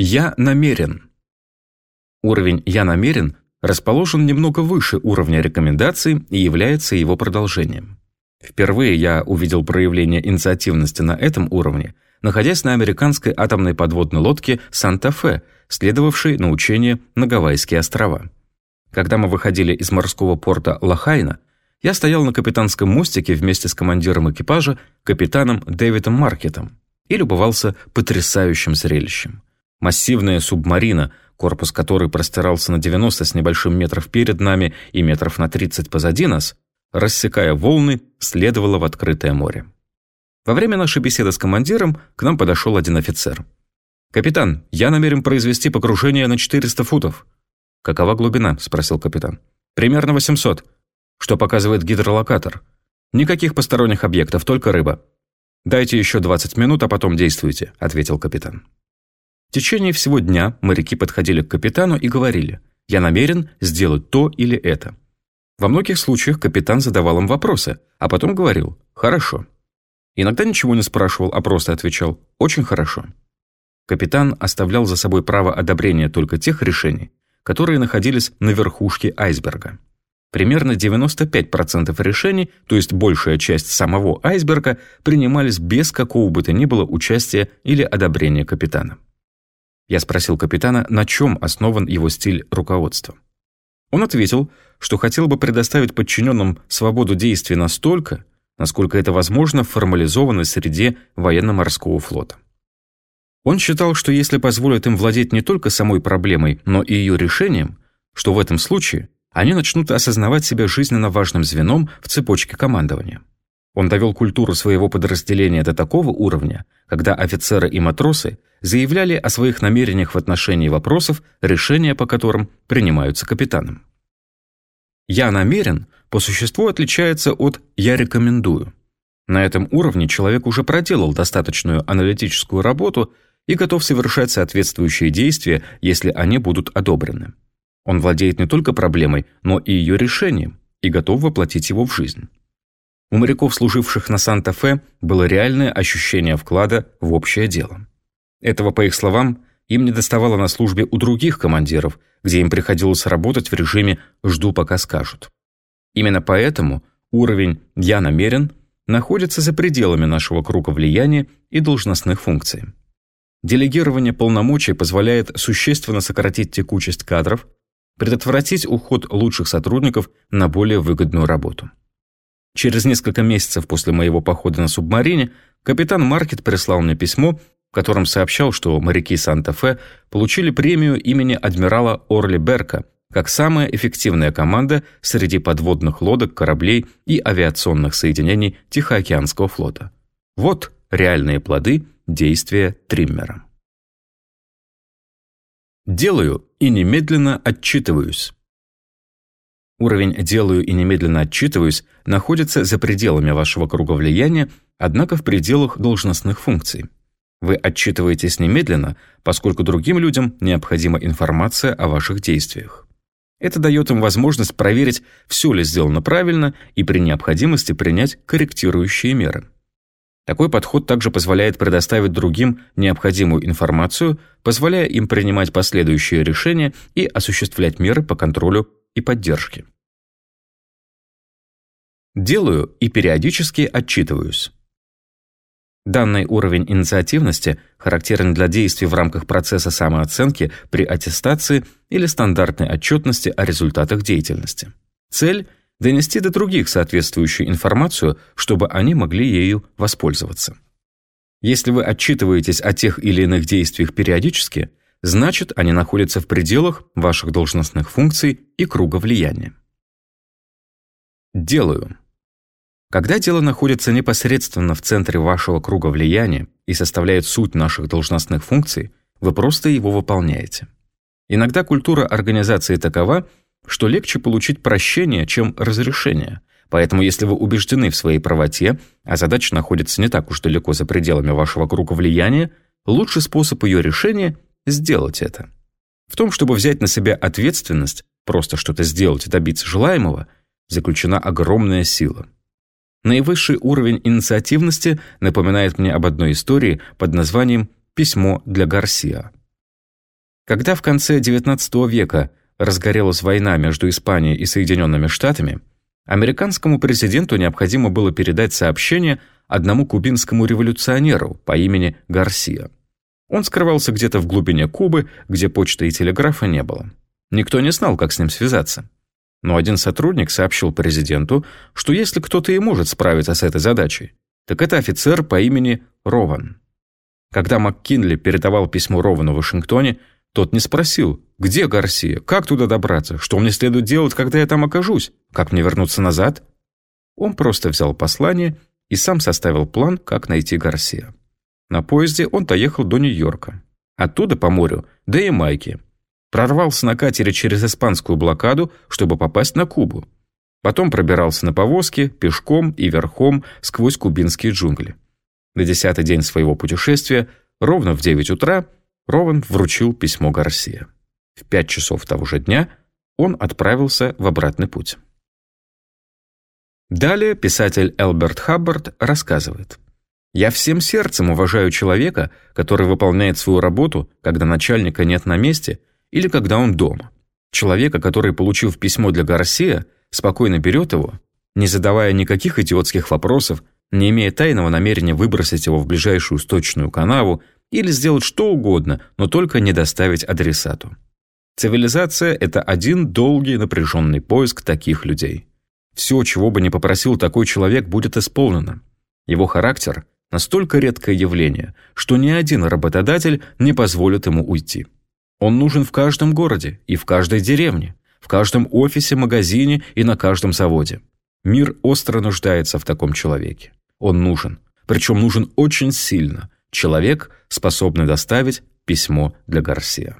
Я намерен. Уровень «я намерен» расположен немного выше уровня рекомендаций и является его продолжением. Впервые я увидел проявление инициативности на этом уровне, находясь на американской атомной подводной лодке «Санта-Фе», следовавшей на учение на Гавайские острова. Когда мы выходили из морского порта Лахайна, я стоял на капитанском мостике вместе с командиром экипажа, капитаном Дэвидом Маркетом, и любовался потрясающим зрелищем. Массивная субмарина, корпус которой простирался на 90 с небольшим метров перед нами и метров на 30 позади нас, рассекая волны, следовала в открытое море. Во время нашей беседы с командиром к нам подошел один офицер. «Капитан, я намерен произвести погружение на 400 футов». «Какова глубина?» – спросил капитан. «Примерно 800. Что показывает гидролокатор? Никаких посторонних объектов, только рыба. Дайте еще 20 минут, а потом действуйте», – ответил капитан. В течение всего дня моряки подходили к капитану и говорили «Я намерен сделать то или это». Во многих случаях капитан задавал им вопросы, а потом говорил «Хорошо». Иногда ничего не спрашивал, а просто отвечал «Очень хорошо». Капитан оставлял за собой право одобрения только тех решений, которые находились на верхушке айсберга. Примерно 95% решений, то есть большая часть самого айсберга, принимались без какого бы то ни было участия или одобрения капитана. Я спросил капитана, на чем основан его стиль руководства. Он ответил, что хотел бы предоставить подчиненным свободу действий настолько, насколько это возможно в формализованной среде военно-морского флота. Он считал, что если позволят им владеть не только самой проблемой, но и ее решением, что в этом случае они начнут осознавать себя жизненно важным звеном в цепочке командования. Он довел культуру своего подразделения до такого уровня, когда офицеры и матросы заявляли о своих намерениях в отношении вопросов, решения по которым принимаются капитаном. «Я намерен» по существу отличается от «я рекомендую». На этом уровне человек уже проделал достаточную аналитическую работу и готов совершать соответствующие действия, если они будут одобрены. Он владеет не только проблемой, но и ее решением и готов воплотить его в жизнь. У моряков, служивших на Санта-Фе, было реальное ощущение вклада в общее дело. Этого, по их словам, им не доставало на службе у других командиров, где им приходилось работать в режиме «жду, пока скажут». Именно поэтому уровень «я намерен» находится за пределами нашего круга влияния и должностных функций. Делегирование полномочий позволяет существенно сократить текучесть кадров, предотвратить уход лучших сотрудников на более выгодную работу. Через несколько месяцев после моего похода на субмарине капитан Маркет прислал мне письмо, в котором сообщал, что моряки Санта-Фе получили премию имени адмирала Орли Берка как самая эффективная команда среди подводных лодок, кораблей и авиационных соединений Тихоокеанского флота. Вот реальные плоды действия триммера. Делаю и немедленно отчитываюсь. Уровень «делаю и немедленно отчитываюсь» находится за пределами вашего круга влияния, однако в пределах должностных функций. Вы отчитываетесь немедленно, поскольку другим людям необходима информация о ваших действиях. Это дает им возможность проверить, все ли сделано правильно и при необходимости принять корректирующие меры. Такой подход также позволяет предоставить другим необходимую информацию, позволяя им принимать последующие решения и осуществлять меры по контролю и поддержке. Делаю и периодически отчитываюсь. Данный уровень инициативности характерен для действий в рамках процесса самооценки при аттестации или стандартной отчетности о результатах деятельности. Цель – донести до других соответствующую информацию, чтобы они могли ею воспользоваться. Если вы отчитываетесь о тех или иных действиях периодически, значит, они находятся в пределах ваших должностных функций и круга влияния. Делаю. Когда дело находится непосредственно в центре вашего круга влияния и составляет суть наших должностных функций, вы просто его выполняете. Иногда культура организации такова, что легче получить прощение, чем разрешение. Поэтому если вы убеждены в своей правоте, а задача находится не так уж далеко за пределами вашего круга влияния, лучший способ ее решения – сделать это. В том, чтобы взять на себя ответственность, просто что-то сделать и добиться желаемого, заключена огромная сила – Наивысший уровень инициативности напоминает мне об одной истории под названием «Письмо для Гарсия». Когда в конце XIX века разгорелась война между Испанией и Соединенными Штатами, американскому президенту необходимо было передать сообщение одному кубинскому революционеру по имени Гарсия. Он скрывался где-то в глубине Кубы, где почты и телеграфа не было. Никто не знал, как с ним связаться. Но один сотрудник сообщил президенту, что если кто-то и может справиться с этой задачей, так это офицер по имени Рован. Когда МакКинли передавал письмо Ровану в Вашингтоне, тот не спросил, где Гарсия, как туда добраться, что мне следует делать, когда я там окажусь, как мне вернуться назад. Он просто взял послание и сам составил план, как найти Гарсия. На поезде он доехал до Нью-Йорка. Оттуда по морю до Ямайки. Прорвался на катере через испанскую блокаду, чтобы попасть на Кубу. Потом пробирался на повозке, пешком и верхом сквозь кубинские джунгли. На десятый день своего путешествия, ровно в 9 утра, Рован вручил письмо Гарсия. В 5 часов того же дня он отправился в обратный путь. Далее писатель Элберт Хаббард рассказывает. «Я всем сердцем уважаю человека, который выполняет свою работу, когда начальника нет на месте или когда он дома. Человека, который, получив письмо для Гарсия, спокойно берет его, не задавая никаких идиотских вопросов, не имея тайного намерения выбросить его в ближайшую сточную канаву или сделать что угодно, но только не доставить адресату. Цивилизация – это один долгий напряженный поиск таких людей. Все, чего бы ни попросил такой человек, будет исполнено. Его характер – настолько редкое явление, что ни один работодатель не позволит ему уйти. Он нужен в каждом городе и в каждой деревне, в каждом офисе, магазине и на каждом заводе. Мир остро нуждается в таком человеке. Он нужен, причем нужен очень сильно. Человек, способный доставить письмо для Гарсия.